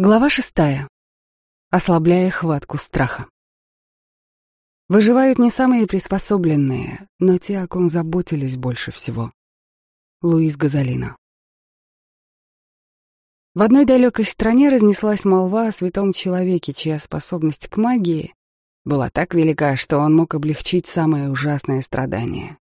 Глава шестая. Ослабляя хватку страха. Выживают не самые приспособленные, но те, о ком заботились больше всего. Луис Газолино. В одной далекой стране разнеслась молва о святом человеке, чья способность к магии была так велика, что он мог облегчить самое ужасное страдание.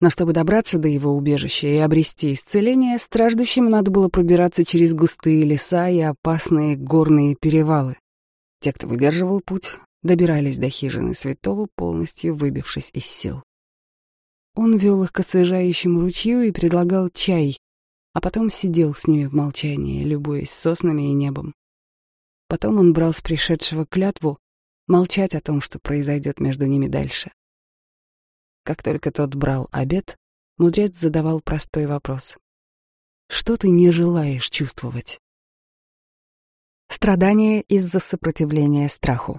Но чтобы добраться до его убежища и обрести исцеление, страждущим надо было пробираться через густые леса и опасные горные перевалы. Те, кто выдерживал путь, добирались до хижины святого, полностью выбившись из сил. Он вел их к освежающему ручью и предлагал чай, а потом сидел с ними в молчании, любуясь соснами и небом. Потом он брал с пришедшего клятву молчать о том, что произойдет между ними дальше. Как только тот брал обед, мудрец задавал простой вопрос. Что ты не желаешь чувствовать? Страдание из-за сопротивления страху.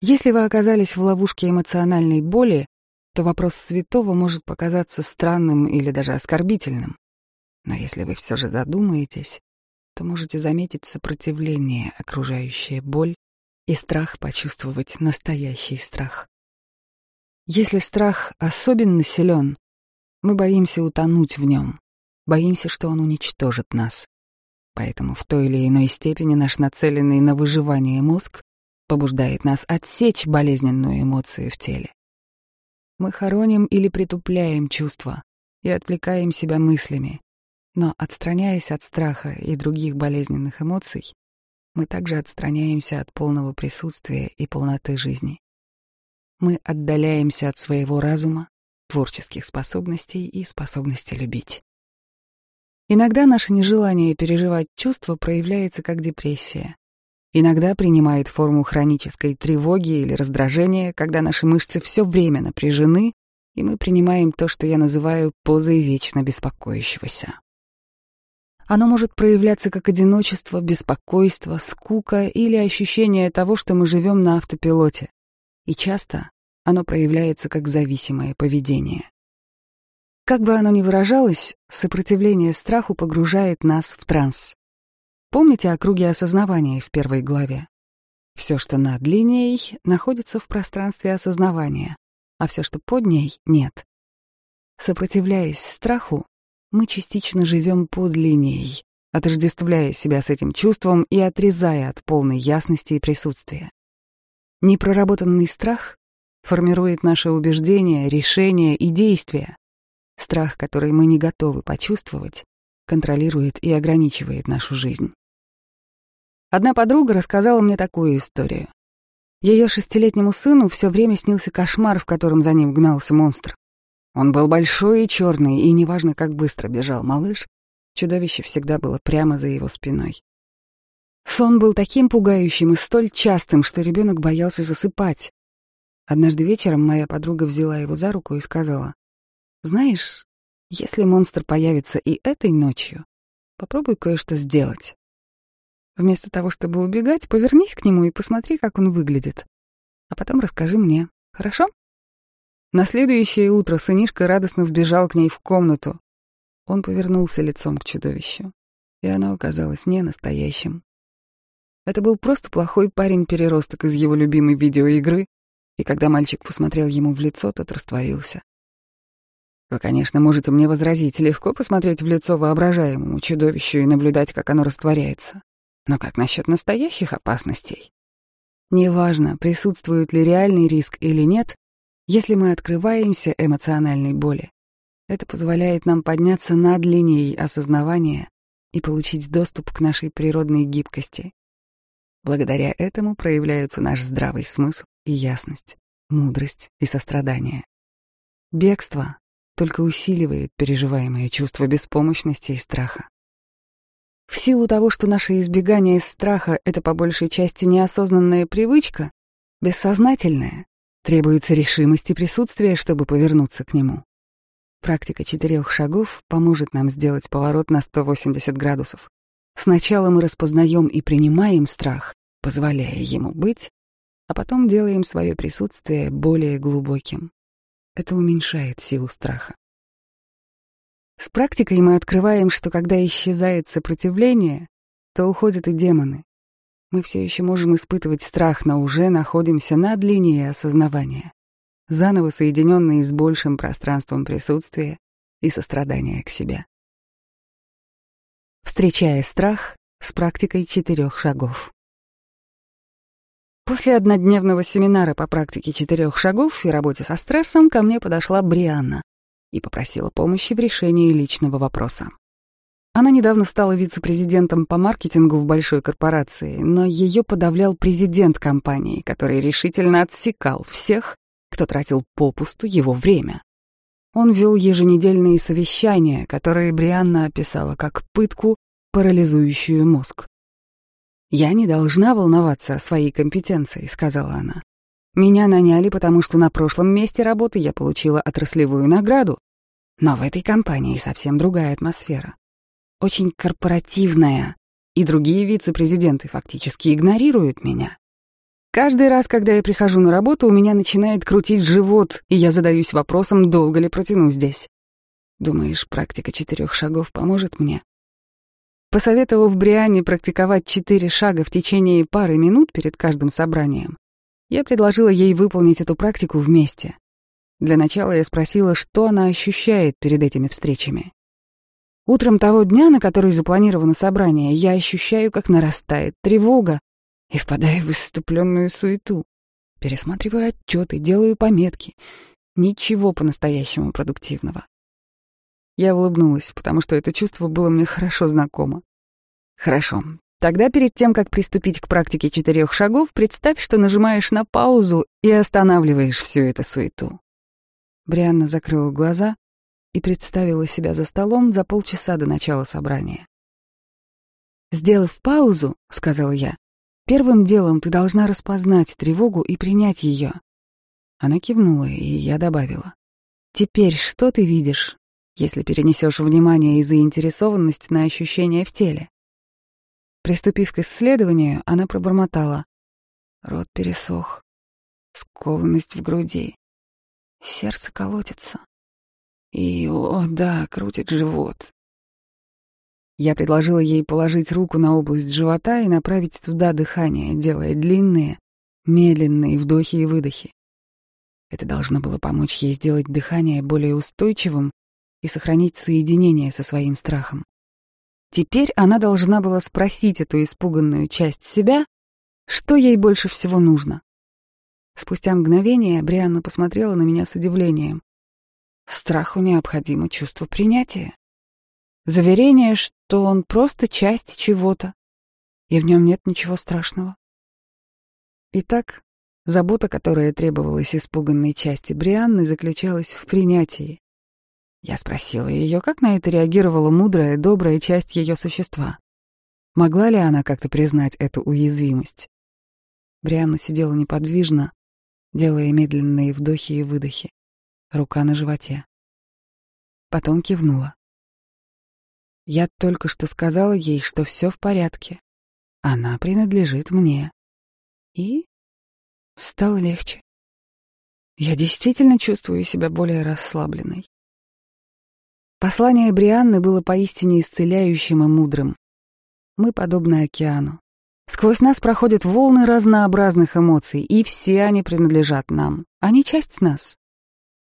Если вы оказались в ловушке эмоциональной боли, то вопрос святого может показаться странным или даже оскорбительным. Но если вы все же задумаетесь, то можете заметить сопротивление, окружающее боль, и страх почувствовать настоящий страх. Если страх особенно силен, мы боимся утонуть в нем, боимся, что он уничтожит нас. Поэтому в той или иной степени наш нацеленный на выживание мозг побуждает нас отсечь болезненную эмоцию в теле. Мы хороним или притупляем чувства и отвлекаем себя мыслями, но, отстраняясь от страха и других болезненных эмоций, мы также отстраняемся от полного присутствия и полноты жизни мы отдаляемся от своего разума, творческих способностей и способности любить. Иногда наше нежелание переживать чувства проявляется как депрессия. Иногда принимает форму хронической тревоги или раздражения, когда наши мышцы все время напряжены, и мы принимаем то, что я называю позой вечно беспокоящегося. Оно может проявляться как одиночество, беспокойство, скука или ощущение того, что мы живем на автопилоте. И часто оно проявляется как зависимое поведение. Как бы оно ни выражалось, сопротивление страху погружает нас в транс. Помните о круге осознавания в первой главе? Все, что над линией, находится в пространстве осознавания, а все, что под ней, нет. Сопротивляясь страху, мы частично живем под линией, отождествляя себя с этим чувством и отрезая от полной ясности и присутствия. Непроработанный страх формирует наши убеждения, решения и действия. Страх, который мы не готовы почувствовать, контролирует и ограничивает нашу жизнь. Одна подруга рассказала мне такую историю. Ее шестилетнему сыну все время снился кошмар, в котором за ним гнался монстр. Он был большой и черный, и неважно, как быстро бежал малыш, чудовище всегда было прямо за его спиной. Сон был таким пугающим и столь частым, что ребенок боялся засыпать. Однажды вечером моя подруга взяла его за руку и сказала, «Знаешь, если монстр появится и этой ночью, попробуй кое-что сделать. Вместо того, чтобы убегать, повернись к нему и посмотри, как он выглядит. А потом расскажи мне, хорошо?» На следующее утро сынишка радостно вбежал к ней в комнату. Он повернулся лицом к чудовищу, и оно оказалось не настоящим. Это был просто плохой парень-переросток из его любимой видеоигры, и когда мальчик посмотрел ему в лицо, тот растворился. Вы, конечно, можете мне возразить, легко посмотреть в лицо воображаемому чудовищу и наблюдать, как оно растворяется. Но как насчет настоящих опасностей? Неважно, присутствует ли реальный риск или нет, если мы открываемся эмоциональной боли, это позволяет нам подняться над линией осознавания и получить доступ к нашей природной гибкости, Благодаря этому проявляются наш здравый смысл и ясность, мудрость и сострадание. Бегство только усиливает переживаемое чувство беспомощности и страха. В силу того, что наше избегание страха — это по большей части неосознанная привычка, бессознательная, требуется решимость и присутствие, чтобы повернуться к нему. Практика четырех шагов поможет нам сделать поворот на 180 градусов. Сначала мы распознаем и принимаем страх, позволяя ему быть, а потом делаем свое присутствие более глубоким. Это уменьшает силу страха. С практикой мы открываем, что когда исчезает сопротивление, что уходят и демоны. Мы все еще можем испытывать страх, но уже находимся над линией осознавания, заново соединенные с большим пространством присутствия и сострадания к себе. Встречая страх с практикой четырех шагов. После однодневного семинара по практике четырех шагов и работе со стрессом ко мне подошла Брианна и попросила помощи в решении личного вопроса. Она недавно стала вице-президентом по маркетингу в большой корпорации, но ее подавлял президент компании, который решительно отсекал всех, кто тратил попусту его время. Он вел еженедельные совещания, которые Брианна описала как пытку, парализующую мозг. «Я не должна волноваться о своей компетенции», — сказала она. «Меня наняли, потому что на прошлом месте работы я получила отраслевую награду. Но в этой компании совсем другая атмосфера. Очень корпоративная, и другие вице-президенты фактически игнорируют меня. Каждый раз, когда я прихожу на работу, у меня начинает крутить живот, и я задаюсь вопросом, долго ли протяну здесь. Думаешь, практика четырех шагов поможет мне? Посоветовав Бриане практиковать четыре шага в течение пары минут перед каждым собранием, я предложила ей выполнить эту практику вместе. Для начала я спросила, что она ощущает перед этими встречами. Утром того дня, на который запланировано собрание, я ощущаю, как нарастает тревога и впадаю в выступленную суету. Пересматриваю отчеты, делаю пометки. Ничего по-настоящему продуктивного. Я улыбнулась, потому что это чувство было мне хорошо знакомо. Хорошо. Тогда перед тем, как приступить к практике четырех шагов, представь, что нажимаешь на паузу и останавливаешь всю эту суету. Брианна закрыла глаза и представила себя за столом за полчаса до начала собрания. «Сделав паузу», — сказала я, — «первым делом ты должна распознать тревогу и принять ее». Она кивнула, и я добавила. «Теперь что ты видишь? если перенесешь внимание и заинтересованность на ощущения в теле. Приступив к исследованию, она пробормотала. Рот пересох, скованность в груди, сердце колотится. И, о, да, крутит живот. Я предложила ей положить руку на область живота и направить туда дыхание, делая длинные, медленные вдохи и выдохи. Это должно было помочь ей сделать дыхание более устойчивым и сохранить соединение со своим страхом. Теперь она должна была спросить эту испуганную часть себя, что ей больше всего нужно. Спустя мгновение Брианна посмотрела на меня с удивлением. Страху необходимо чувство принятия. Заверение, что он просто часть чего-то, и в нем нет ничего страшного. Итак, забота, которая требовалась испуганной части Брианны, заключалась в принятии. Я спросила ее, как на это реагировала мудрая, добрая часть ее существа. Могла ли она как-то признать эту уязвимость? Брианна сидела неподвижно, делая медленные вдохи и выдохи, рука на животе. Потом кивнула. Я только что сказала ей, что все в порядке. Она принадлежит мне. И стало легче. Я действительно чувствую себя более расслабленной. Послание Брианны было поистине исцеляющим и мудрым. Мы подобны океану. Сквозь нас проходят волны разнообразных эмоций, и все они принадлежат нам. Они часть нас.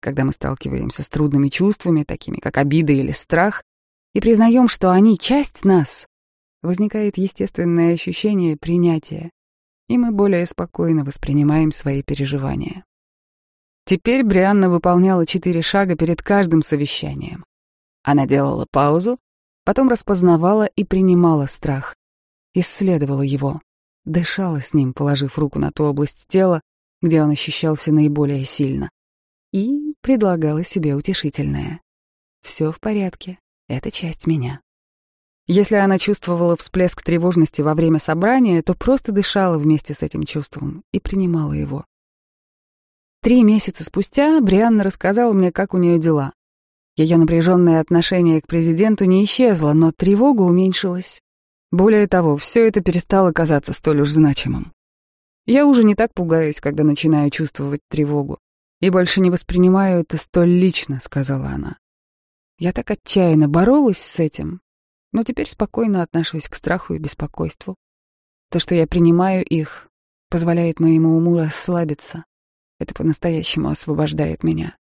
Когда мы сталкиваемся с трудными чувствами, такими как обида или страх, и признаем, что они часть нас, возникает естественное ощущение принятия, и мы более спокойно воспринимаем свои переживания. Теперь Брианна выполняла четыре шага перед каждым совещанием. Она делала паузу, потом распознавала и принимала страх, исследовала его, дышала с ним, положив руку на ту область тела, где он ощущался наиболее сильно, и предлагала себе утешительное. «Все в порядке, это часть меня». Если она чувствовала всплеск тревожности во время собрания, то просто дышала вместе с этим чувством и принимала его. Три месяца спустя Брианна рассказала мне, как у нее дела. Ее напряженное отношение к президенту не исчезло, но тревога уменьшилась. Более того, все это перестало казаться столь уж значимым. Я уже не так пугаюсь, когда начинаю чувствовать тревогу, и больше не воспринимаю это столь лично, сказала она. Я так отчаянно боролась с этим, но теперь спокойно отношусь к страху и беспокойству. То, что я принимаю их, позволяет моему уму расслабиться. Это по-настоящему освобождает меня.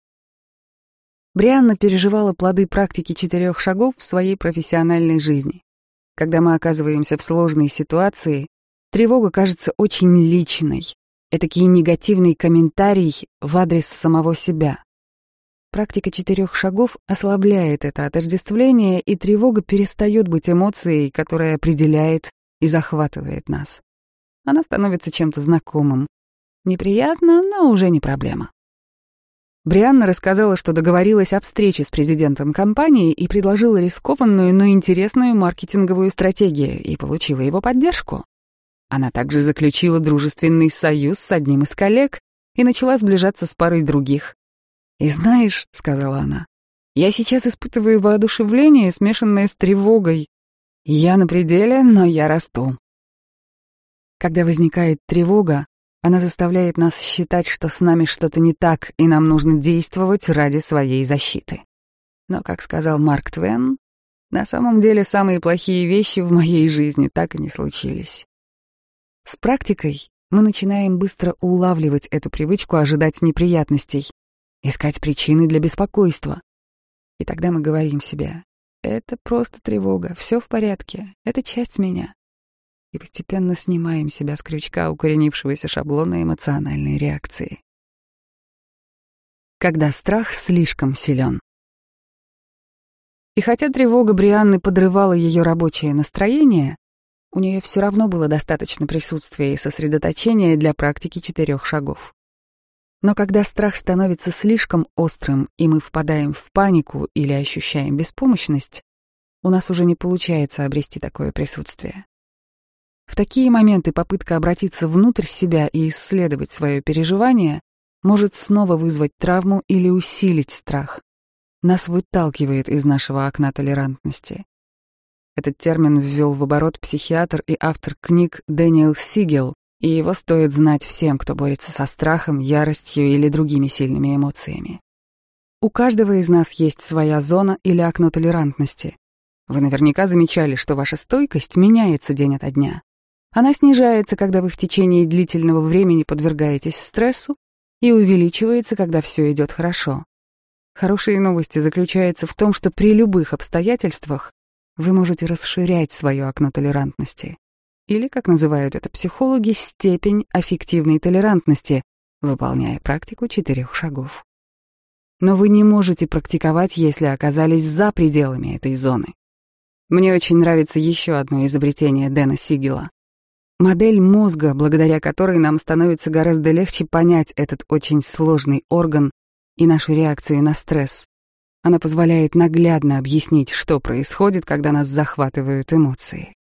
Брианна переживала плоды практики четырех шагов в своей профессиональной жизни. Когда мы оказываемся в сложной ситуации, тревога кажется очень личной. Этакий негативный комментарий в адрес самого себя. Практика четырех шагов ослабляет это отождествление, и тревога перестает быть эмоцией, которая определяет и захватывает нас. Она становится чем-то знакомым. Неприятно, но уже не проблема. Брианна рассказала, что договорилась о встрече с президентом компании и предложила рискованную, но интересную маркетинговую стратегию и получила его поддержку. Она также заключила дружественный союз с одним из коллег и начала сближаться с парой других. «И знаешь», — сказала она, — «я сейчас испытываю воодушевление, смешанное с тревогой. Я на пределе, но я расту». Когда возникает тревога, она заставляет нас считать, что с нами что-то не так, и нам нужно действовать ради своей защиты. Но, как сказал Марк Твен, на самом деле самые плохие вещи в моей жизни так и не случились. С практикой мы начинаем быстро улавливать эту привычку ожидать неприятностей, искать причины для беспокойства. И тогда мы говорим себе, это просто тревога, все в порядке, это часть меня и постепенно снимаем себя с крючка укоренившегося шаблона эмоциональной реакции. Когда страх слишком силен. И хотя тревога Брианны подрывала ее рабочее настроение, у нее все равно было достаточно присутствия и сосредоточения для практики четырех шагов. Но когда страх становится слишком острым, и мы впадаем в панику или ощущаем беспомощность, у нас уже не получается обрести такое присутствие. В такие моменты попытка обратиться внутрь себя и исследовать свое переживание может снова вызвать травму или усилить страх. Нас выталкивает из нашего окна толерантности. Этот термин ввел в оборот психиатр и автор книг Дэниел Сигел, и его стоит знать всем, кто борется со страхом, яростью или другими сильными эмоциями. У каждого из нас есть своя зона или окно толерантности. Вы наверняка замечали, что ваша стойкость меняется день ото дня. Она снижается, когда вы в течение длительного времени подвергаетесь стрессу, и увеличивается, когда все идет хорошо. Хорошие новости заключаются в том, что при любых обстоятельствах вы можете расширять свое окно толерантности. Или, как называют это психологи, степень аффективной толерантности, выполняя практику четырех шагов. Но вы не можете практиковать, если оказались за пределами этой зоны. Мне очень нравится еще одно изобретение Дэна Сигела. Модель мозга, благодаря которой нам становится гораздо легче понять этот очень сложный орган и нашу реакцию на стресс. Она позволяет наглядно объяснить, что происходит, когда нас захватывают эмоции.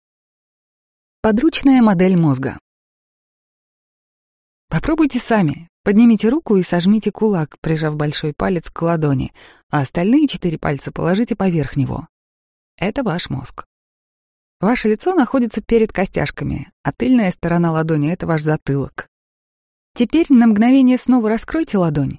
Подручная модель мозга. Попробуйте сами. Поднимите руку и сожмите кулак, прижав большой палец к ладони, а остальные четыре пальца положите поверх него. Это ваш мозг. Ваше лицо находится перед костяшками, а тыльная сторона ладони — это ваш затылок. Теперь на мгновение снова раскройте ладонь.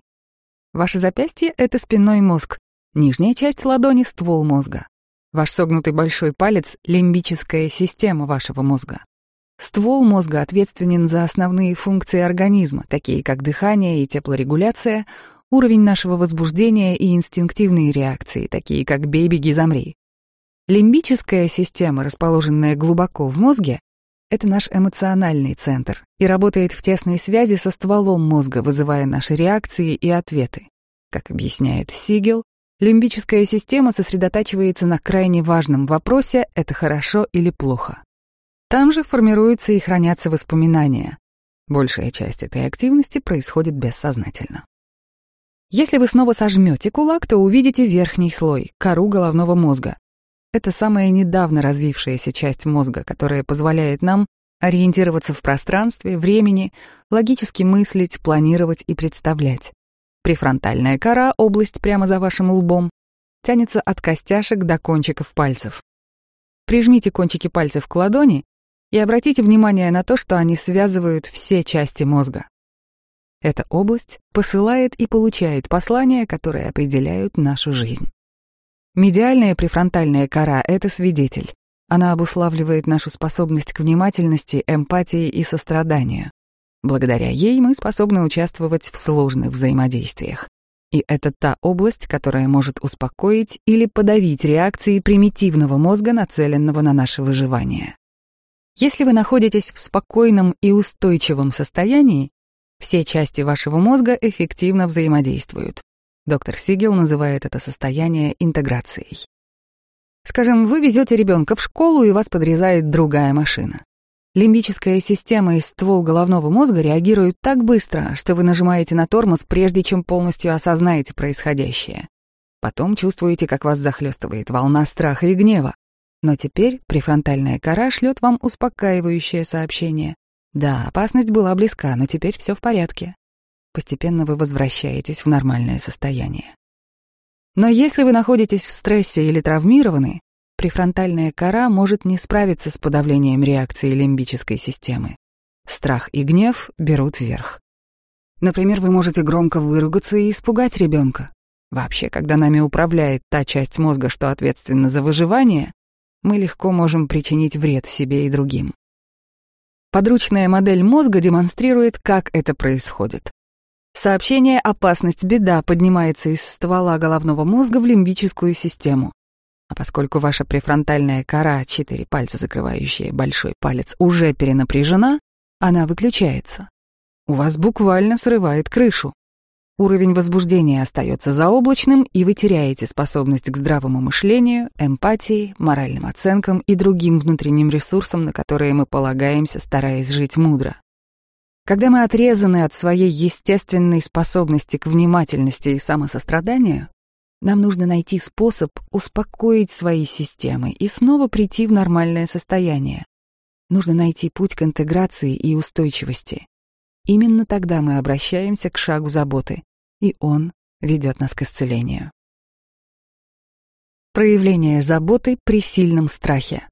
Ваше запястье — это спинной мозг, нижняя часть ладони — ствол мозга. Ваш согнутый большой палец — лимбическая система вашего мозга. Ствол мозга ответственен за основные функции организма, такие как дыхание и теплорегуляция, уровень нашего возбуждения и инстинктивные реакции, такие как «бей, беги, замри». Лимбическая система, расположенная глубоко в мозге, это наш эмоциональный центр и работает в тесной связи со стволом мозга, вызывая наши реакции и ответы. Как объясняет Сигел, лимбическая система сосредотачивается на крайне важном вопросе «это хорошо или плохо?». Там же формируются и хранятся воспоминания. Большая часть этой активности происходит бессознательно. Если вы снова сожмете кулак, то увидите верхний слой, кору головного мозга, это самая недавно развившаяся часть мозга, которая позволяет нам ориентироваться в пространстве, времени, логически мыслить, планировать и представлять. Префронтальная кора, область прямо за вашим лбом, тянется от костяшек до кончиков пальцев. Прижмите кончики пальцев к ладони и обратите внимание на то, что они связывают все части мозга. Эта область посылает и получает послания, которые определяют нашу жизнь. Медиальная префронтальная кора — это свидетель. Она обуславливает нашу способность к внимательности, эмпатии и состраданию. Благодаря ей мы способны участвовать в сложных взаимодействиях. И это та область, которая может успокоить или подавить реакции примитивного мозга, нацеленного на наше выживание. Если вы находитесь в спокойном и устойчивом состоянии, все части вашего мозга эффективно взаимодействуют. Доктор Сигел называет это состояние интеграцией. Скажем, вы везете ребенка в школу, и вас подрезает другая машина. Лимбическая система и ствол головного мозга реагируют так быстро, что вы нажимаете на тормоз, прежде чем полностью осознаете происходящее. Потом чувствуете, как вас захлестывает волна страха и гнева. Но теперь префронтальная кора шлет вам успокаивающее сообщение. Да, опасность была близка, но теперь все в порядке. Постепенно вы возвращаетесь в нормальное состояние. Но если вы находитесь в стрессе или травмированы, префронтальная кора может не справиться с подавлением реакции лимбической системы. Страх и гнев берут верх. Например, вы можете громко выругаться и испугать ребенка. Вообще, когда нами управляет та часть мозга, что ответственна за выживание, мы легко можем причинить вред себе и другим. Подручная модель мозга демонстрирует, как это происходит. Сообщение «опасность, беда» поднимается из ствола головного мозга в лимбическую систему. А поскольку ваша префронтальная кора, четыре пальца, закрывающие большой палец, уже перенапряжена, она выключается. У вас буквально срывает крышу. Уровень возбуждения остается заоблачным, и вы теряете способность к здравому мышлению, эмпатии, моральным оценкам и другим внутренним ресурсам, на которые мы полагаемся, стараясь жить мудро. Когда мы отрезаны от своей естественной способности к внимательности и самосостраданию, нам нужно найти способ успокоить свои системы и снова прийти в нормальное состояние. Нужно найти путь к интеграции и устойчивости. Именно тогда мы обращаемся к шагу заботы, и он ведет нас к исцелению. Проявление заботы при сильном страхе.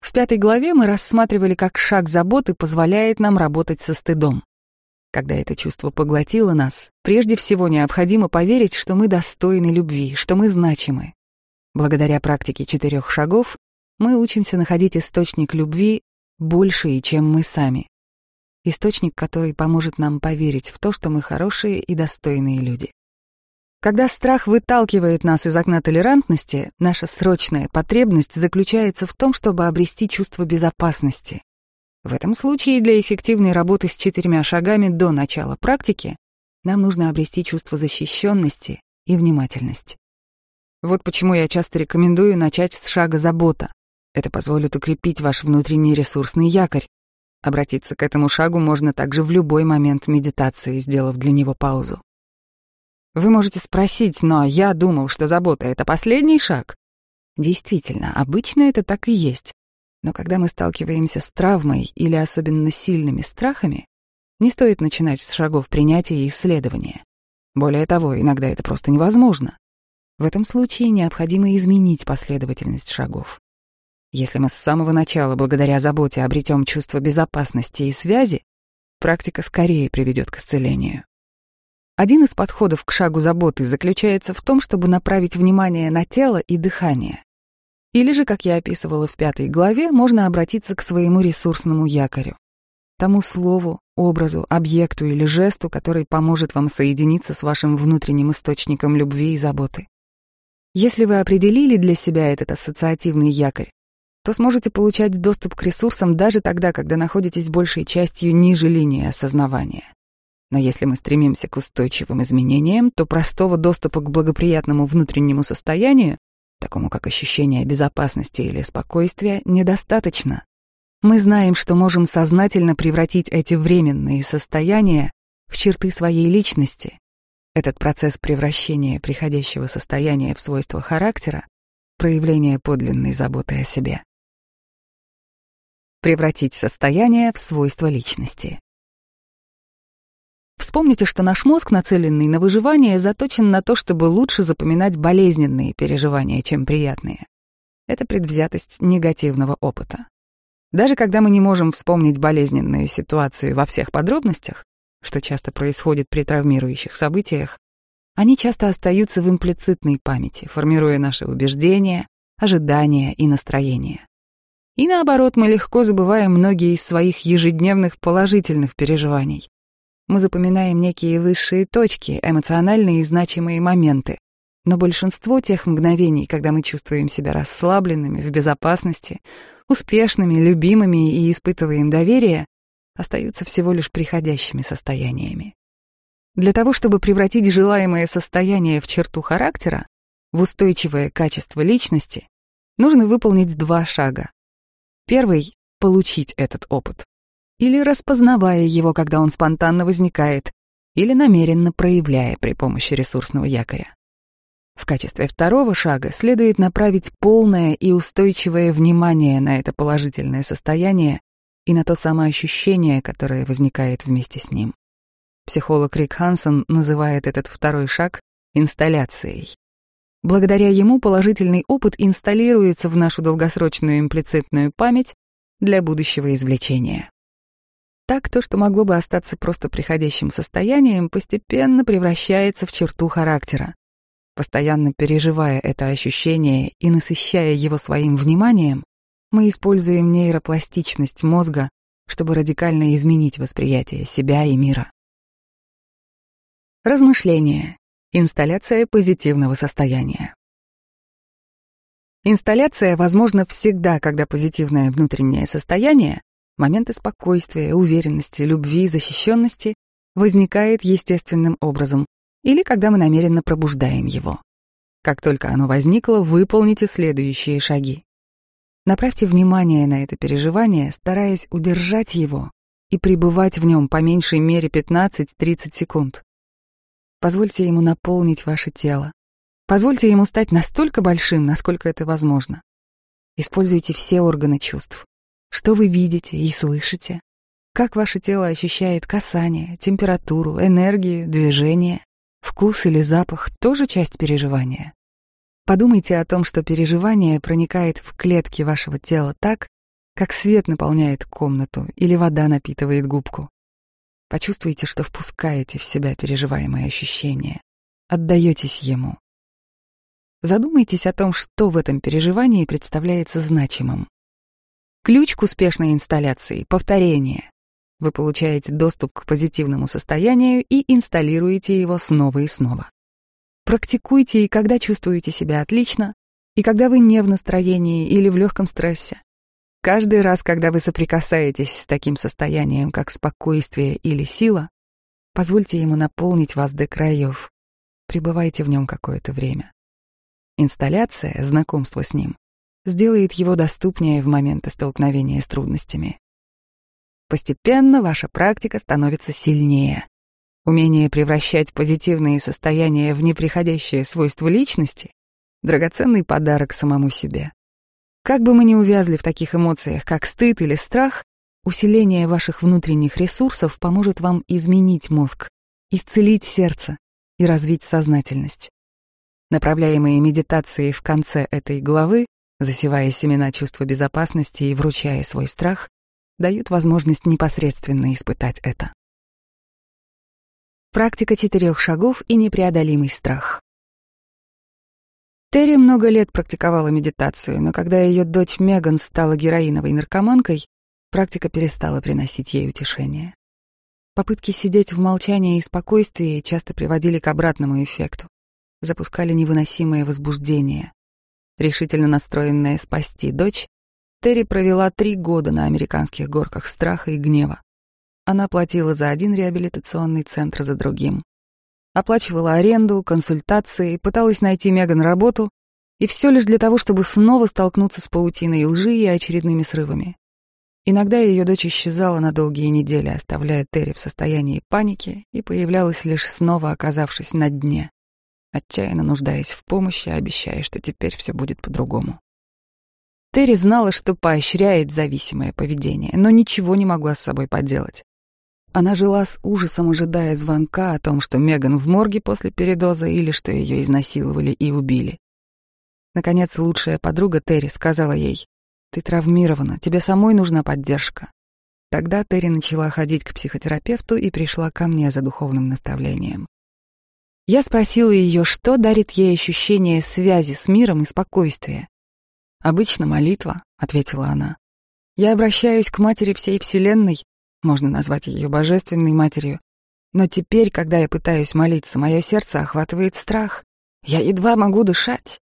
В пятой главе мы рассматривали, как шаг заботы позволяет нам работать со стыдом. Когда это чувство поглотило нас, прежде всего необходимо поверить, что мы достойны любви, что мы значимы. Благодаря практике четырех шагов мы учимся находить источник любви больший, чем мы сами. Источник, который поможет нам поверить в то, что мы хорошие и достойные люди. Когда страх выталкивает нас из окна толерантности, наша срочная потребность заключается в том, чтобы обрести чувство безопасности, в этом случае для эффективной работы с четырьмя шагами до начала практики нам нужно обрести чувство защищенности и внимательность. Вот почему я часто рекомендую начать с шага забота. Это позволит укрепить ваш внутренний ресурсный якорь. Обратиться к этому шагу можно также в любой момент медитации, сделав для него паузу. Вы можете спросить, но я думал, что забота — это последний шаг. Действительно, обычно это так и есть. Но когда мы сталкиваемся с травмой или особенно сильными страхами, не стоит начинать с шагов принятия и исследования. Более того, иногда это просто невозможно. В этом случае необходимо изменить последовательность шагов. Если мы с самого начала, благодаря заботе, обретем чувство безопасности и связи, практика скорее приведет к исцелению. Один из подходов к шагу заботы заключается в том, чтобы направить внимание на тело и дыхание. Или же, как я описывала в пятой главе, можно обратиться к своему ресурсному якорю. Тому слову, образу, объекту или жесту, который поможет вам соединиться с вашим внутренним источником любви и заботы. Если вы определили для себя этот ассоциативный якорь, то сможете получать доступ к ресурсам даже тогда, когда находитесь большей частью ниже линии осознавания. Но если мы стремимся к устойчивым изменениям, то простого доступа к благоприятному внутреннему состоянию такому как ощущение безопасности или спокойствия, недостаточно. Мы знаем, что можем сознательно превратить эти временные состояния в черты своей личности. Этот процесс превращения приходящего состояния в свойства характера — проявление подлинной заботы о себе. Превратить состояние в свойства личности. Вспомните, что наш мозг, нацеленный на выживание, заточен на то, чтобы лучше запоминать болезненные переживания, чем приятные. Это предвзятость негативного опыта. Даже когда мы не можем вспомнить болезненную ситуацию во всех подробностях, что часто происходит при травмирующих событиях, Они часто остаются в имплицитной памяти, формируя наши убеждения, ожидания и настроения. И наоборот, мы легко забываем многие из своих ежедневных положительных переживаний. Мы запоминаем некие высшие точки, эмоциональные и значимые моменты. Но большинство тех мгновений, когда мы чувствуем себя расслабленными, в безопасности, успешными, любимыми и испытываем доверие, остаются всего лишь приходящими состояниями. Для того, чтобы превратить желаемое состояние в черту характера, в устойчивое качество личности, нужно выполнить два шага. Первый — получить этот опыт. Или распознавая его, когда он спонтанно возникает, или намеренно проявляя при помощи ресурсного якоря. В качестве второго шага следует направить полное и устойчивое внимание на это положительное состояние и на то самоощущение, которое возникает вместе с ним. Психолог Рик Хансон называет этот второй шаг инсталляцией. Благодаря ему положительный опыт инсталируется в нашу долгосрочную имплицитную память для будущего извлечения. Так то, что могло бы остаться просто приходящим состоянием, постепенно превращается в черту характера. Постоянно переживая это ощущение и насыщая его своим вниманием, мы используем нейропластичность мозга, чтобы радикально изменить восприятие себя и мира. Размышление. Инсталляция позитивного состояния. Инсталляция возможна всегда, когда позитивное внутреннее состояние, моменты спокойствия, уверенности, любви, защищенности возникает естественным образом или когда мы намеренно пробуждаем его. Как только оно возникло, выполните следующие шаги. Направьте внимание на это переживание, стараясь удержать его и пребывать в нем по меньшей мере 15-30 секунд. Позвольте ему наполнить ваше тело. Позвольте ему стать настолько большим, насколько это возможно. Используйте все органы чувств. Что вы видите и слышите? Как ваше тело ощущает касание, температуру, энергию, движение? Вкус или запах — тоже часть переживания. Подумайте о том, что переживание проникает в клетки вашего тела так, как свет наполняет комнату или вода напитывает губку. Почувствуйте, что впускаете в себя переживаемое ощущение, отдаетесь ему. Задумайтесь о том, что в этом переживании представляется значимым. Ключ к успешной инсталляции — повторение. Вы получаете доступ к позитивному состоянию и инсталируете его снова и снова. Практикуйте и когда чувствуете себя отлично, и когда вы не в настроении или в легком стрессе. Каждый раз, когда вы соприкасаетесь с таким состоянием, как спокойствие или сила, позвольте ему наполнить вас до краев. Пребывайте в нем какое-то время. Инсталляция, знакомство с ним, сделает его доступнее в моменты столкновения с трудностями. Постепенно ваша практика становится сильнее. Умение превращать позитивные состояния в неприходящее свойство личности — драгоценный подарок самому себе. Как бы мы ни увязли в таких эмоциях, как стыд или страх, усиление ваших внутренних ресурсов поможет вам изменить мозг, исцелить сердце и развить сознательность. Направляемые медитации в конце этой главы, засевая семена чувства безопасности и вручая свой страх, дают возможность непосредственно испытать это. Практика четырех шагов и непреодолимый страх. Терри много лет практиковала медитацию, но когда ее дочь Меган стала героиновой наркоманкой, практика перестала приносить ей утешение. Попытки сидеть в молчании и спокойствии часто приводили к обратному эффекту, запускали невыносимое возбуждение. Решительно настроенная спасти дочь, Терри провела три года на американских горках страха и гнева. Она платила за один реабилитационный центр за другим. Оплачивала аренду, консультации, пыталась найти Меган работу, и все лишь для того, чтобы снова столкнуться с паутиной лжи и очередными срывами. Иногда ее дочь исчезала на долгие недели, оставляя Терри в состоянии паники, и появлялась лишь снова оказавшись на дне, отчаянно нуждаясь в помощи, обещая, что теперь все будет по-другому. Терри знала, что поощряет зависимое поведение, но ничего не могла с собой поделать. Она жила с ужасом, ожидая звонка о том, что Меган в морге после передоза или что ее изнасиловали и убили. Наконец, лучшая подруга Терри сказала ей, «Ты травмирована, тебе самой нужна поддержка». Тогда Терри начала ходить к психотерапевту и пришла ко мне за духовным наставлением. Я спросила ее, что дарит ей ощущение связи с миром и спокойствия. «Обычно молитва», — ответила она. «Я обращаюсь к матери всей Вселенной, можно назвать ее божественной матерью, но теперь, когда я пытаюсь молиться, мое сердце охватывает страх. Я едва могу дышать.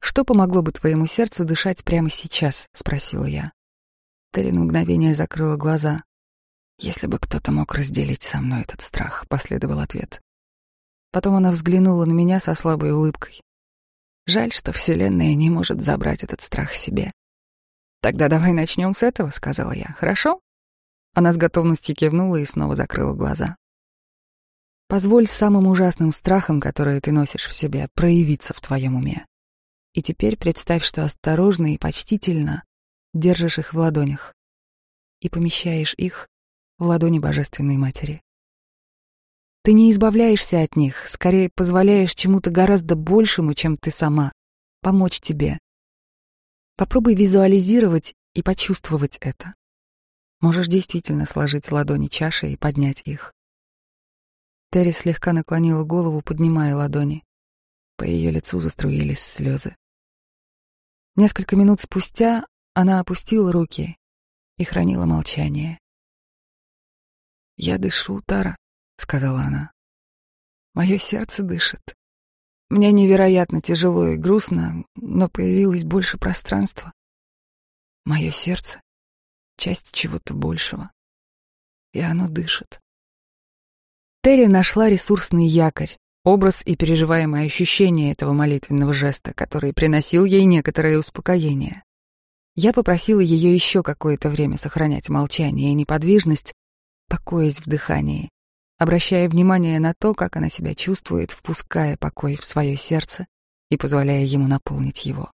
«Что помогло бы твоему сердцу дышать прямо сейчас?» — спросила я. Терри на мгновение закрыла глаза. «Если бы кто-то мог разделить со мной этот страх», — последовал ответ. Потом она взглянула на меня со слабой улыбкой. «Жаль, что Вселенная не может забрать этот страх себе». «Тогда давай начнем с этого», — сказала я. «Хорошо?» Она с готовностью кивнула и снова закрыла глаза. Позволь самым ужасным страхам, которые ты носишь в себе, проявиться в твоем уме. И теперь представь, что осторожно и почтительно держишь их в ладонях и помещаешь их в ладони Божественной Матери. Ты не избавляешься от них, скорее позволяешь чему-то гораздо большему, чем ты сама, помочь тебе. Попробуй визуализировать и почувствовать это. Можешь действительно сложить ладони чашей и поднять их. Терри слегка наклонила голову, поднимая ладони. По ее лицу заструились слезы. Несколько минут спустя она опустила руки и хранила молчание. «Я дышу, Тара», — сказала она. «Мое сердце дышит. Мне невероятно тяжело и грустно, но появилось больше пространства. Мое сердце — часть чего-то большего, и оно дышит. Терри нашла ресурсный якорь, образ и переживаемое ощущение этого молитвенного жеста, который приносил ей некоторое успокоение. Я попросила ее еще какое-то время сохранять молчание и неподвижность, покоясь в дыхании, обращая внимание на то, как она себя чувствует, впуская покой в свое сердце и позволяя ему наполнить его.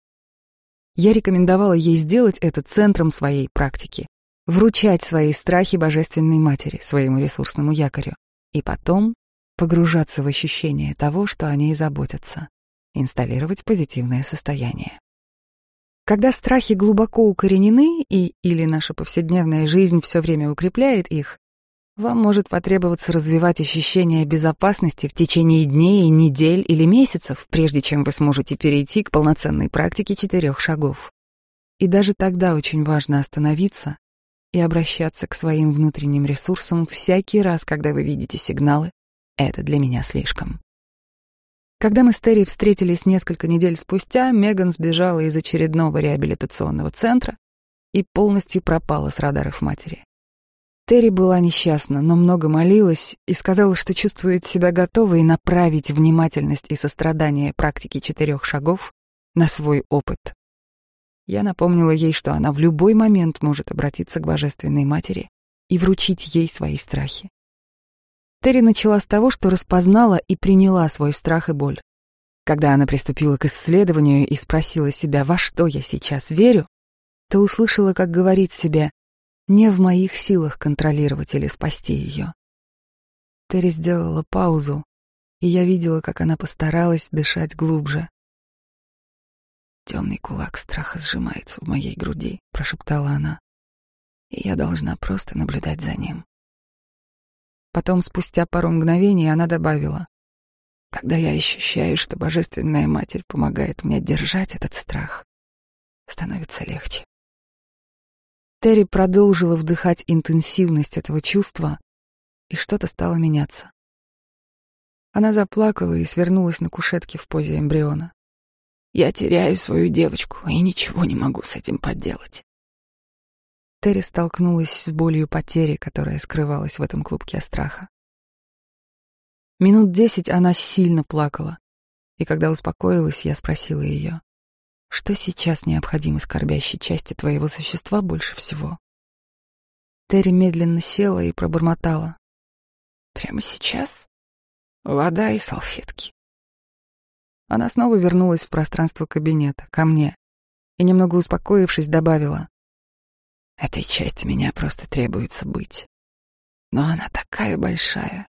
Я рекомендовала ей сделать это центром своей практики, вручать свои страхи Божественной Матери, своему ресурсному якорю, и потом погружаться в ощущение того, что о ней заботятся, инсталлировать позитивное состояние. Когда страхи глубоко укоренены и или наша повседневная жизнь все время укрепляет их, вам может потребоваться развивать ощущение безопасности в течение дней, недель или месяцев, прежде чем вы сможете перейти к полноценной практике четырех шагов. И даже тогда очень важно остановиться и обращаться к своим внутренним ресурсам всякий раз, когда вы видите сигналы «это для меня слишком». Когда мы с Терри встретились несколько недель спустя, Меган сбежала из очередного реабилитационного центра и полностью пропала с радаров матери. Терри была несчастна, но много молилась и сказала, что чувствует себя готовой направить внимательность и сострадание практики четырех шагов на свой опыт. Я напомнила ей, что она в любой момент может обратиться к Божественной Матери и вручить ей свои страхи. Терри начала с того, что распознала и приняла свой страх и боль. Когда она приступила к исследованию и спросила себя, во что я сейчас верю, то услышала, как говорит себе, не в моих силах контролировать или спасти ее. Терри сделала паузу, и я видела, как она постаралась дышать глубже. Темный кулак страха сжимается в моей груди, прошептала она. И я должна просто наблюдать за ним. Потом, спустя пару мгновений, она добавила: когда я ощущаю, что Божественная Матерь помогает мне держать этот страх, становится легче. Терри продолжила вдыхать интенсивность этого чувства, и что-то стало меняться. Она заплакала и свернулась на кушетке в позе эмбриона. Я теряю свою девочку и ничего не могу с этим поделать. Терри столкнулась с болью потери, которая скрывалась в этом клубке страха. Минут десять она сильно плакала, и когда успокоилась, я спросила ее, что сейчас необходимо скорбящей части твоего существа больше всего. Терри медленно села и пробормотала. Прямо сейчас? Вода и салфетки. Она снова вернулась в пространство кабинета, ко мне, и, немного успокоившись, добавила. «Этой части меня просто требуется быть. Но она такая большая.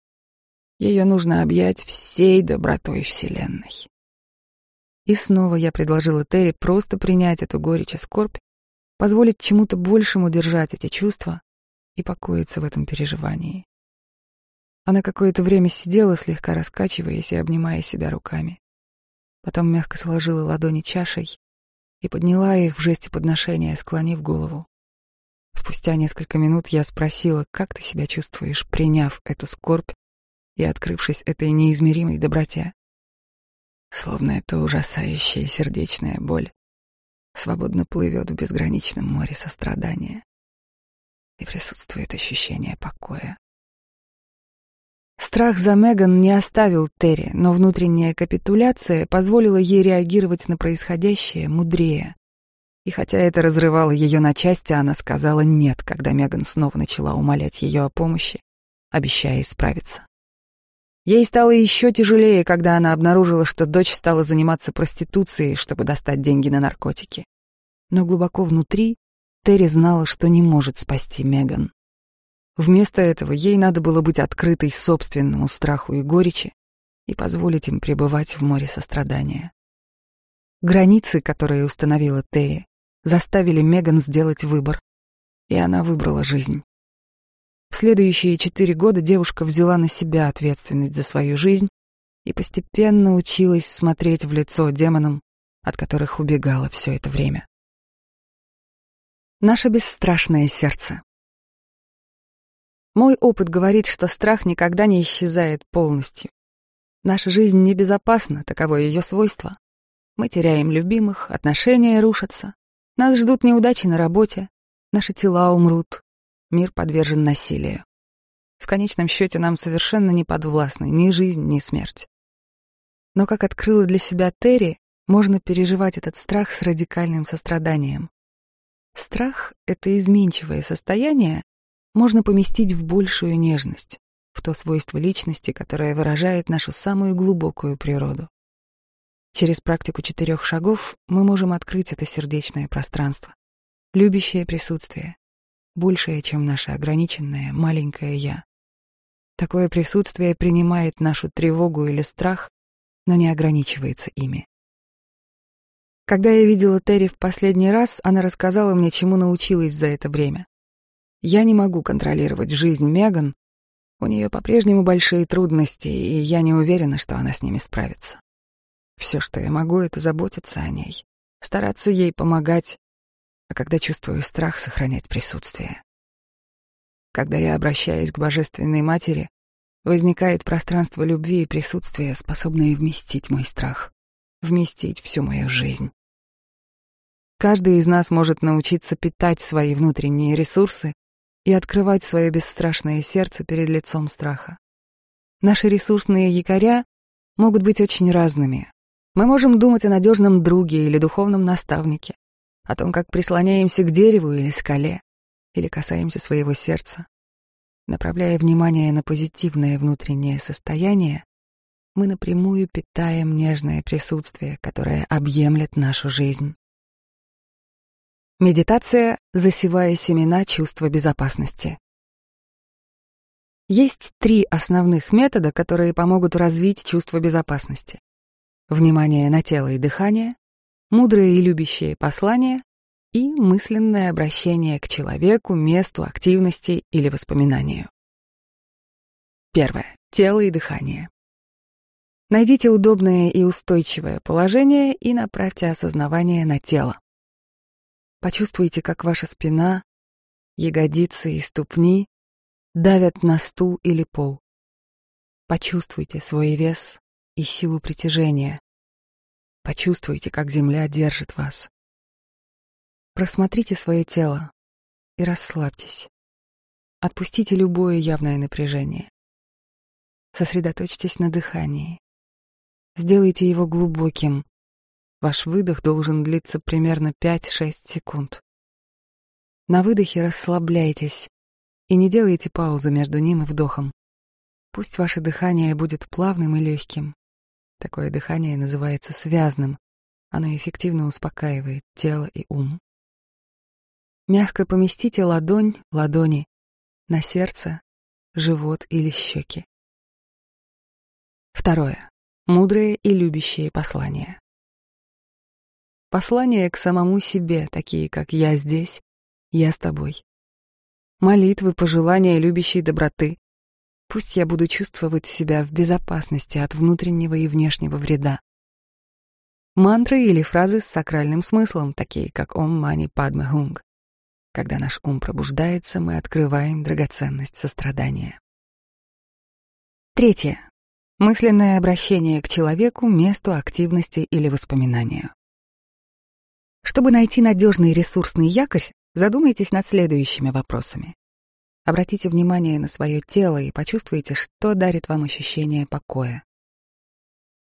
Ее нужно объять всей добротой Вселенной». И снова я предложила Терри просто принять эту горечь и скорбь, позволить чему-то большему держать эти чувства и покоиться в этом переживании. Она какое-то время сидела, слегка раскачиваясь и обнимая себя руками. Потом мягко сложила ладони чашей и подняла их в жесте подношения, склонив голову. Спустя несколько минут я спросила, как ты себя чувствуешь, приняв эту скорбь и открывшись этой неизмеримой доброте. Словно это ужасающая сердечная боль свободно плывет в безграничном море сострадания и присутствует ощущение покоя. Страх за Меган не оставил Терри, но внутренняя капитуляция позволила ей реагировать на происходящее мудрее. И хотя это разрывало ее на части, она сказала «нет», когда Меган снова начала умолять ее о помощи, обещая исправиться. Ей стало еще тяжелее, когда она обнаружила, что дочь стала заниматься проституцией, чтобы достать деньги на наркотики. Но глубоко внутри Терри знала, что не может спасти Меган. Вместо этого ей надо было быть открытой собственному страху и горечи и позволить им пребывать в море сострадания. Границы, которые установила Терри, заставили Меган сделать выбор, и она выбрала жизнь. В следующие четыре года девушка взяла на себя ответственность за свою жизнь и постепенно училась смотреть в лицо демонам, от которых убегала все это время. Наше бесстрашное сердце. Мой опыт говорит, что страх никогда не исчезает полностью. Наша жизнь небезопасна, таково ее свойство. Мы теряем любимых, отношения рушатся. Нас ждут неудачи на работе, наши тела умрут, мир подвержен насилию. В конечном счете нам совершенно не подвластны ни жизнь, ни смерть. Но, как открыла для себя Терри, можно переживать этот страх с радикальным состраданием. Страх — это изменчивое состояние, можно поместить в большую нежность, в то свойство личности, которое выражает нашу самую глубокую природу. Через практику четырех шагов мы можем открыть это сердечное пространство, любящее присутствие, большее, чем наше ограниченное маленькое «я». Такое присутствие принимает нашу тревогу или страх, но не ограничивается ими. Когда я видела Терри в последний раз, она рассказала мне, чему научилась за это время. Я не могу контролировать жизнь Меган. У нее по-прежнему большие трудности, и я не уверена, что она с ними справится. Все, что я могу, это заботиться о ней, стараться ей помогать, а когда чувствую страх, сохранять присутствие. Когда я обращаюсь к Божественной Матери, возникает пространство любви и присутствия, способное вместить мой страх, вместить всю мою жизнь. Каждый из нас может научиться питать свои внутренние ресурсы и открывать свое бесстрашное сердце перед лицом страха. Наши ресурсные якоря могут быть очень разными. Мы можем думать о надежном друге или духовном наставнике, о том, как прислоняемся к дереву или скале, или касаемся своего сердца. Направляя внимание на позитивное внутреннее состояние, мы напрямую питаем нежное присутствие, которое объемлет нашу жизнь. Медитация, засевая семена чувства безопасности. Есть три основных метода, которые помогут развить чувство безопасности. Внимание на тело и дыхание, мудрое и любящее послание и мысленное обращение к человеку, месту, активности или воспоминанию. Первое. Тело и дыхание. Найдите удобное и устойчивое положение и направьте осознавание на тело. Почувствуйте, как ваша спина, ягодицы и ступни давят на стул или пол. Почувствуйте свой вес и силу притяжения. Почувствуйте, как земля держит вас. Просмотрите свое тело и расслабьтесь. Отпустите любое явное напряжение. Сосредоточьтесь на дыхании. Сделайте его глубоким, Ваш выдох должен длиться примерно 5-6 секунд. На выдохе расслабляйтесь и не делайте паузу между ним и вдохом. Пусть ваше дыхание будет плавным и легким. Такое дыхание называется связным. Оно эффективно успокаивает тело и ум. Мягко поместите ладонь, ладони на сердце, живот или щеки. Второе. Мудрые и любящие послания. Послания к самому себе, такие как «я здесь», «я с тобой». Молитвы, пожелания любящей доброты. Пусть я буду чувствовать себя в безопасности от внутреннего и внешнего вреда. Мантры или фразы с сакральным смыслом, такие как «Ом Мани Падме Хунг». Когда наш ум пробуждается, мы открываем драгоценность сострадания. Третье. Мысленное обращение к человеку, месту, активности или воспоминанию. Чтобы найти надежный ресурсный якорь, задумайтесь над следующими вопросами. Обратите внимание на свое тело и почувствуйте, что дарит вам ощущение покоя.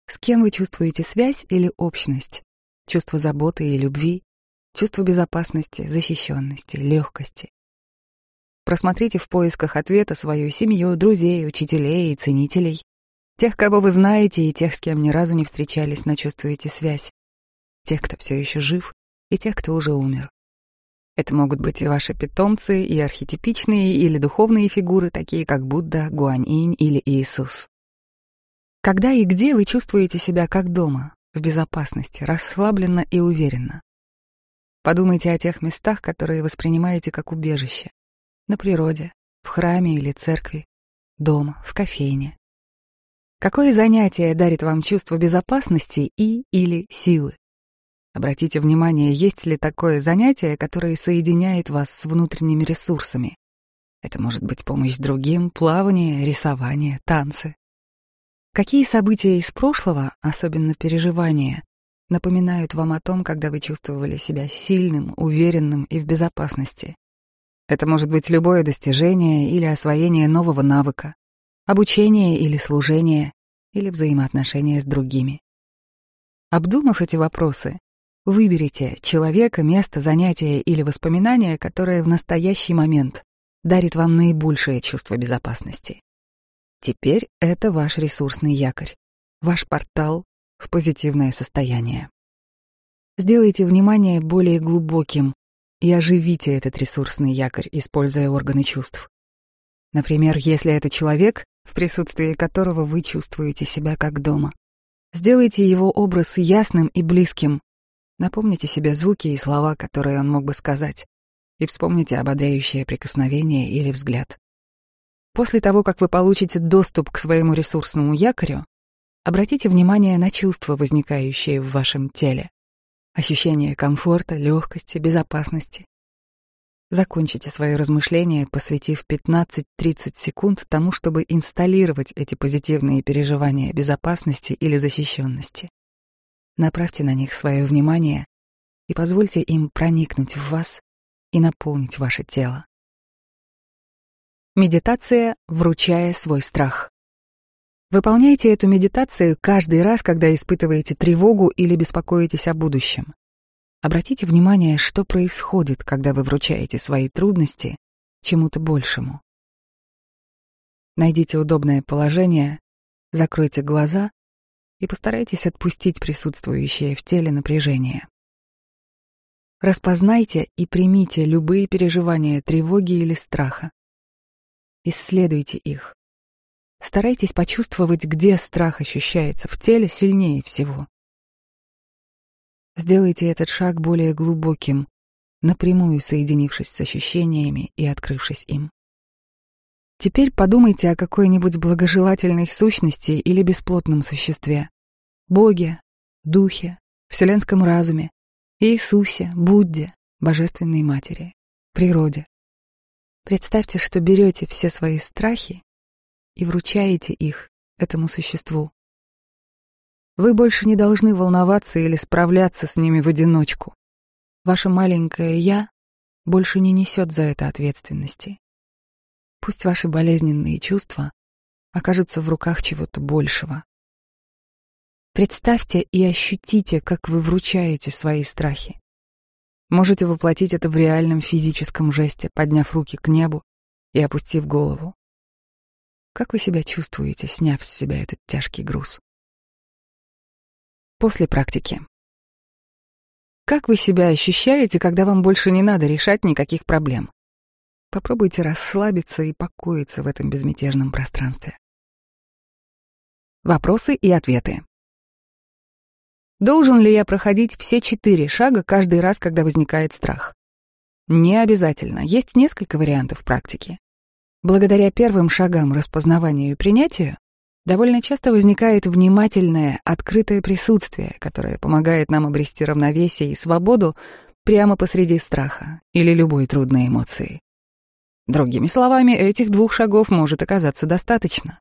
С кем вы чувствуете связь или общность, чувство заботы и любви, чувство безопасности, защищенности, легкости. Просмотрите в поисках ответа свою семью, друзей, учителей и ценителей, тех, кого вы знаете, и тех, с кем ни разу не встречались, но чувствуете связь, тех, кто все еще жив, и тех, кто уже умер. Это могут быть и ваши питомцы, и архетипичные или духовные фигуры, такие как Будда, Гуаньинь или Иисус. Когда и где вы чувствуете себя как дома, в безопасности, расслабленно и уверенно? Подумайте о тех местах, которые воспринимаете как убежище. На природе, в храме или церкви, дома, в кофейне. Какое занятие дарит вам чувство безопасности и или силы? Обратите внимание, есть ли такое занятие, которое соединяет вас с внутренними ресурсами. Это может быть помощь другим, плавание, рисование, танцы. Какие события из прошлого, особенно переживания, напоминают вам о том, когда вы чувствовали себя сильным, уверенным и в безопасности? Это может быть любое достижение или освоение нового навыка, обучение или служение, или взаимоотношения с другими. Обдумав эти вопросы, выберите человека, место, занятие или воспоминание, которое в настоящий момент дарит вам наибольшее чувство безопасности. Теперь это ваш ресурсный якорь, ваш портал в позитивное состояние. Сделайте внимание более глубоким и оживите этот ресурсный якорь, используя органы чувств. Например, если это человек, в присутствии которого вы чувствуете себя как дома. Сделайте его образ ясным и близким. Напомните себе звуки и слова, которые он мог бы сказать, и вспомните ободряющее прикосновение или взгляд. После того, как вы получите доступ к своему ресурсному якорю, обратите внимание на чувства, возникающие в вашем теле. Ощущение комфорта, легкости, безопасности. Закончите свое размышление, посвятив 15-30 секунд тому, чтобы инсталлировать эти позитивные переживания безопасности или защищенности. Направьте на них свое внимание и позвольте им проникнуть в вас и наполнить ваше тело. Медитация, вручая свой страх. Выполняйте эту медитацию каждый раз, когда испытываете тревогу или беспокоитесь о будущем. Обратите внимание, что происходит, когда вы вручаете свои трудности чему-то большему. Найдите удобное положение, закройте глаза и постарайтесь отпустить присутствующее в теле напряжение. Распознайте и примите любые переживания тревоги или страха. Исследуйте их. Старайтесь почувствовать, где страх ощущается в теле сильнее всего. Сделайте этот шаг более глубоким, напрямую соединившись с ощущениями и открывшись им. Теперь подумайте о какой-нибудь благожелательной сущности или бесплотном существе. Боге, Духе, Вселенском разуме, Иисусе, Будде, Божественной Матери, природе. Представьте, что берете все свои страхи и вручаете их этому существу. Вы больше не должны волноваться или справляться с ними в одиночку. Ваше маленькое «я» больше не несет за это ответственности. Пусть ваши болезненные чувства окажутся в руках чего-то большего. Представьте и ощутите, как вы вручаете свои страхи. Можете воплотить это в реальном физическом жесте, подняв руки к небу и опустив голову. Как вы себя чувствуете, сняв с себя этот тяжкий груз? После практики. Как вы себя ощущаете, когда вам больше не надо решать никаких проблем? Попробуйте расслабиться и покоиться в этом безмятежном пространстве. Вопросы и ответы. Должен ли я проходить все четыре шага каждый раз, когда возникает страх? Не обязательно. Есть несколько вариантов практики. Благодаря первым шагам распознаванию и принятию довольно часто возникает внимательное, открытое присутствие, которое помогает нам обрести равновесие и свободу прямо посреди страха или любой трудной эмоции. Другими словами, этих двух шагов может оказаться достаточно.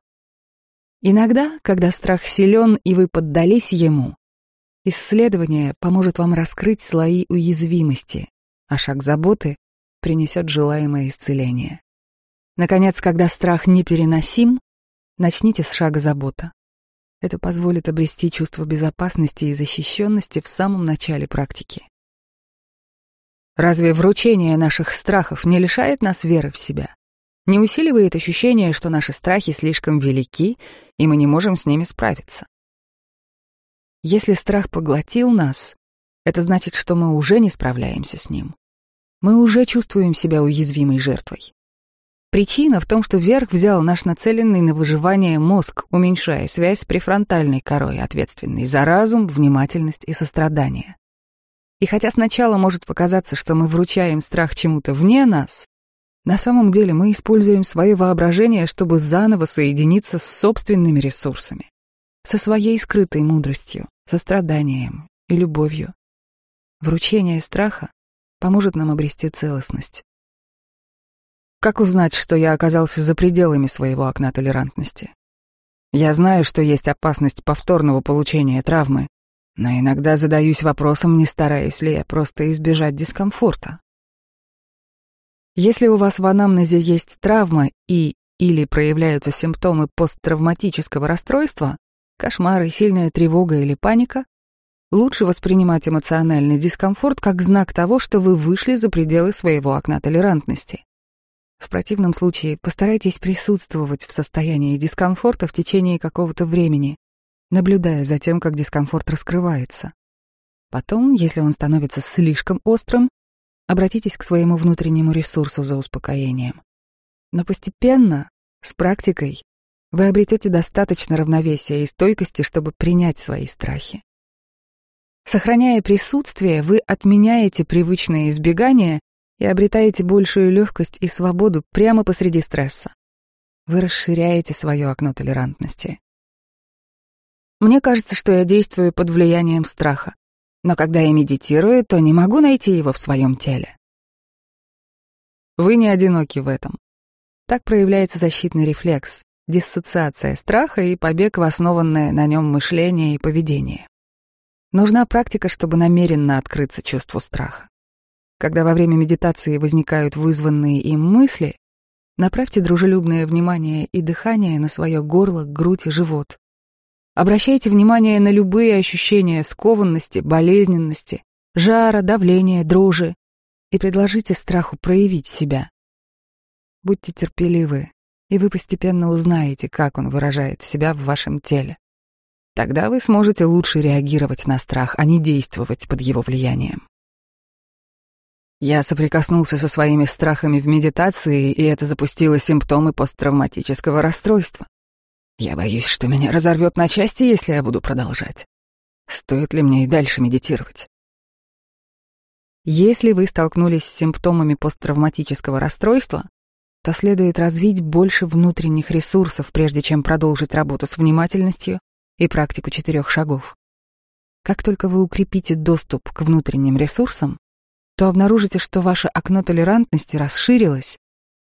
Иногда, когда страх силен и вы поддались ему, исследование поможет вам раскрыть слои уязвимости, а шаг заботы принесет желаемое исцеление. Наконец, когда страх непереносим, начните с шага забота. Это позволит обрести чувство безопасности и защищенности в самом начале практики. Разве вручение наших страхов не лишает нас веры в себя? Не усиливает ощущение, что наши страхи слишком велики, и мы не можем с ними справиться? Если страх поглотил нас, это значит, что мы уже не справляемся с ним. Мы уже чувствуем себя уязвимой жертвой. Причина в том, что верх взял наш нацеленный на выживание мозг, уменьшая связь с префронтальной корой, ответственной за разум, внимательность и сострадание. И хотя сначала может показаться, что мы вручаем страх чему-то вне нас, на самом деле мы используем свое воображение, чтобы заново соединиться с собственными ресурсами, со своей скрытой мудростью, состраданием и любовью. Вручение страха поможет нам обрести целостность. Как узнать, что я оказался за пределами своего окна толерантности? Я знаю, что есть опасность повторного получения травмы, но иногда задаюсь вопросом, не стараюсь ли я просто избежать дискомфорта. Если у вас в анамнезе есть травма и или проявляются симптомы посттравматического расстройства, кошмары, сильная тревога или паника, лучше воспринимать эмоциональный дискомфорт как знак того, что вы вышли за пределы своего окна толерантности. В противном случае постарайтесь присутствовать в состоянии дискомфорта в течение какого-то времени, наблюдая за тем, как дискомфорт раскрывается. Потом, если он становится слишком острым, обратитесь к своему внутреннему ресурсу за успокоением. Но постепенно, с практикой, вы обретете достаточно равновесия и стойкости, чтобы принять свои страхи. Сохраняя присутствие, вы отменяете привычное избегание и обретаете большую легкость и свободу прямо посреди стресса. Вы расширяете свое окно толерантности. Мне кажется, что я действую под влиянием страха. Но когда я медитирую, то не могу найти его в своем теле. Вы не одиноки в этом. Так проявляется защитный рефлекс, диссоциация страха и побег основанное на нем мышление и поведение. Нужна практика, чтобы намеренно открыться чувству страха. Когда во время медитации возникают вызванные им мысли, направьте дружелюбное внимание и дыхание на свое горло, грудь и живот. Обращайте внимание на любые ощущения скованности, болезненности, жара, давления, дрожи и предложите страху проявить себя. Будьте терпеливы, и вы постепенно узнаете, как он выражает себя в вашем теле. Тогда вы сможете лучше реагировать на страх, а не действовать под его влиянием. Я соприкоснулся со своими страхами в медитации, и это запустило симптомы посттравматического расстройства. Я боюсь, что меня разорвет на части, если я буду продолжать. Стоит ли мне и дальше медитировать? Если вы столкнулись с симптомами посттравматического расстройства, то следует развить больше внутренних ресурсов, прежде чем продолжить работу с внимательностью и практику четырех шагов. Как только вы укрепите доступ к внутренним ресурсам, то обнаружите, что ваше окно толерантности расширилось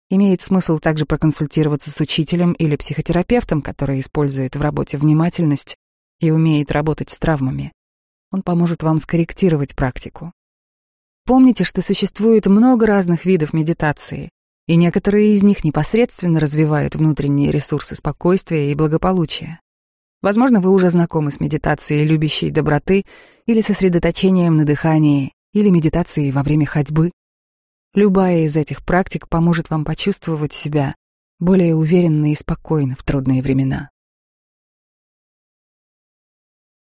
Имеет смысл также проконсультироваться с учителем или психотерапевтом, который использует в работе внимательность и умеет работать с травмами. Он поможет вам скорректировать практику. Помните, что существует много разных видов медитации, и некоторые из них непосредственно развивают внутренние ресурсы спокойствия и благополучия. Возможно, вы уже знакомы с медитацией любящей доброты или сосредоточением на дыхании, или медитацией во время ходьбы. Любая из этих практик поможет вам почувствовать себя более уверенно и спокойно в трудные времена.